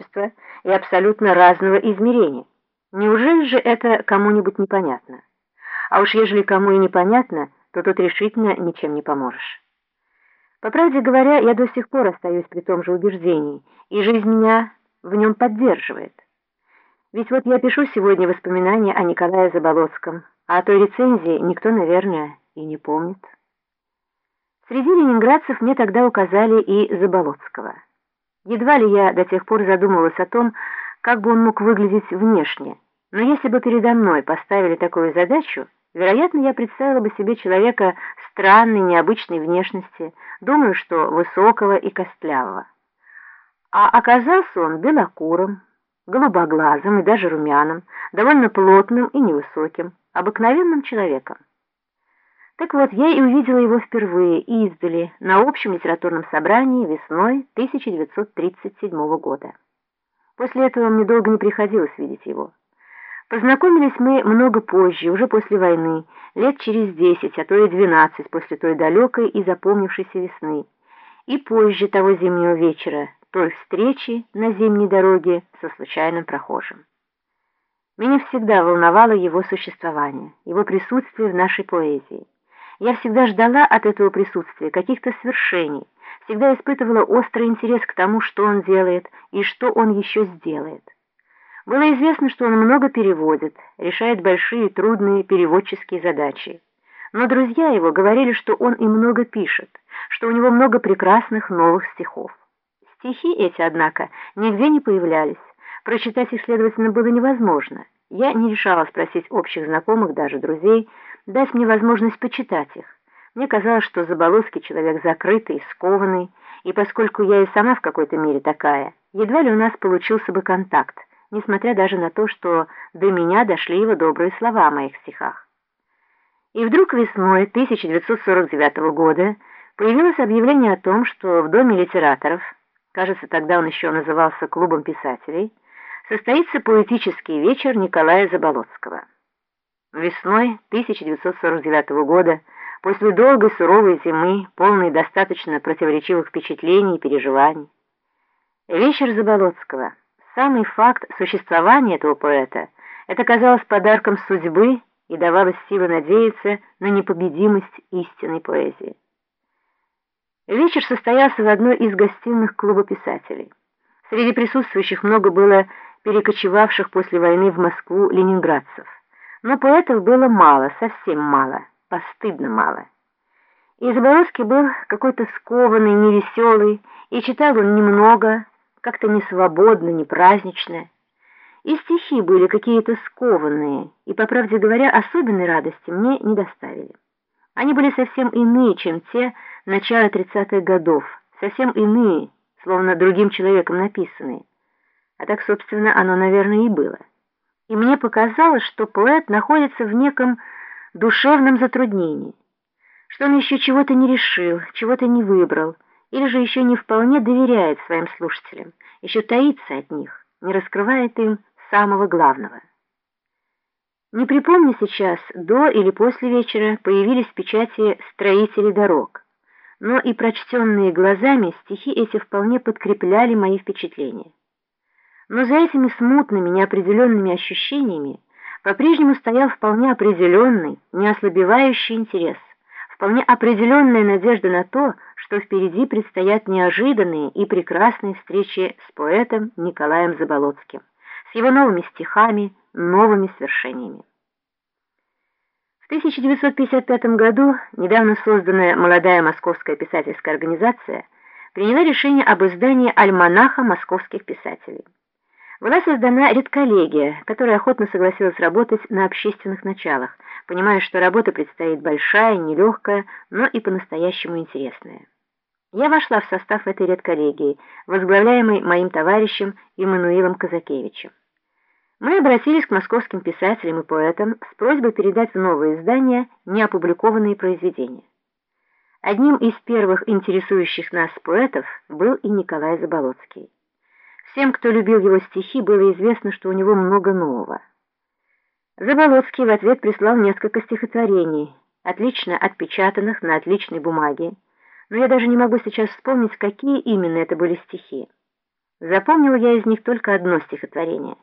качества и абсолютно разного измерения. Неужели же это кому-нибудь непонятно? А уж ежели кому и непонятно, то тут решительно ничем не поможешь. По правде говоря, я до сих пор остаюсь при том же убеждении, и жизнь меня в нем поддерживает. Ведь вот я пишу сегодня воспоминания о Николае Заболоцком, а о той рецензии никто, наверное, и не помнит. Среди ленинградцев мне тогда указали и Заболоцкого. Едва ли я до тех пор задумывалась о том, как бы он мог выглядеть внешне, но если бы передо мной поставили такую задачу, вероятно, я представила бы себе человека странной, необычной внешности, думаю, что высокого и костлявого. А оказался он белокурым, голубоглазым и даже румяным, довольно плотным и невысоким, обыкновенным человеком. Так вот, я и увидела его впервые издали на общем литературном собрании весной 1937 года. После этого мне долго не приходилось видеть его. Познакомились мы много позже, уже после войны, лет через десять, а то и двенадцать после той далекой и запомнившейся весны, и позже того зимнего вечера, той встречи на зимней дороге со случайным прохожим. Меня всегда волновало его существование, его присутствие в нашей поэзии. Я всегда ждала от этого присутствия каких-то свершений, всегда испытывала острый интерес к тому, что он делает и что он еще сделает. Было известно, что он много переводит, решает большие трудные переводческие задачи. Но друзья его говорили, что он и много пишет, что у него много прекрасных новых стихов. Стихи эти, однако, нигде не появлялись. Прочитать их, следовательно, было невозможно. Я не решала спросить общих знакомых, даже друзей, дать мне возможность почитать их. Мне казалось, что Заболоцкий человек закрытый, скованный, и поскольку я и сама в какой-то мере такая, едва ли у нас получился бы контакт, несмотря даже на то, что до меня дошли его добрые слова о моих стихах. И вдруг весной 1949 года появилось объявление о том, что в Доме литераторов, кажется, тогда он еще назывался Клубом писателей, состоится поэтический вечер Николая Заболоцкого. Весной 1949 года, после долгой суровой зимы, полной достаточно противоречивых впечатлений и переживаний, вечер Заболоцкого, самый факт существования этого поэта, это казалось подарком судьбы и давалось силы надеяться на непобедимость истинной поэзии. Вечер состоялся в одной из гостиных клуба писателей. Среди присутствующих много было перекочевавших после войны в Москву ленинградцев. Но поэтов было мало, совсем мало, постыдно мало. И Заборозский был какой-то скованный, невеселый, и читал он немного, как-то не свободно, не празднично. И стихи были какие-то скованные, и, по правде говоря, особенной радости мне не доставили. Они были совсем иные, чем те начала 30-х годов, совсем иные, словно другим человеком написанные. А так, собственно, оно, наверное, и было и мне показалось, что поэт находится в неком душевном затруднении, что он еще чего-то не решил, чего-то не выбрал, или же еще не вполне доверяет своим слушателям, еще таится от них, не раскрывает им самого главного. Не припомню сейчас, до или после вечера появились в печати «Строители дорог», но и прочтенные глазами стихи эти вполне подкрепляли мои впечатления. Но за этими смутными, неопределенными ощущениями по-прежнему стоял вполне определенный, неослабевающий интерес, вполне определенная надежда на то, что впереди предстоят неожиданные и прекрасные встречи с поэтом Николаем Заболоцким, с его новыми стихами, новыми свершениями. В 1955 году недавно созданная молодая московская писательская организация приняла решение об издании альманаха московских писателей была создана редколлегия, которая охотно согласилась работать на общественных началах, понимая, что работа предстоит большая, нелегкая, но и по-настоящему интересная. Я вошла в состав этой редколлегии, возглавляемой моим товарищем Иммануилом Казакевичем. Мы обратились к московским писателям и поэтам с просьбой передать в новое издание неопубликованные произведения. Одним из первых интересующих нас поэтов был и Николай Заболоцкий. Всем, кто любил его стихи, было известно, что у него много нового. Заболоцкий в ответ прислал несколько стихотворений, отлично отпечатанных на отличной бумаге, но я даже не могу сейчас вспомнить, какие именно это были стихи. Запомнил я из них только одно стихотворение.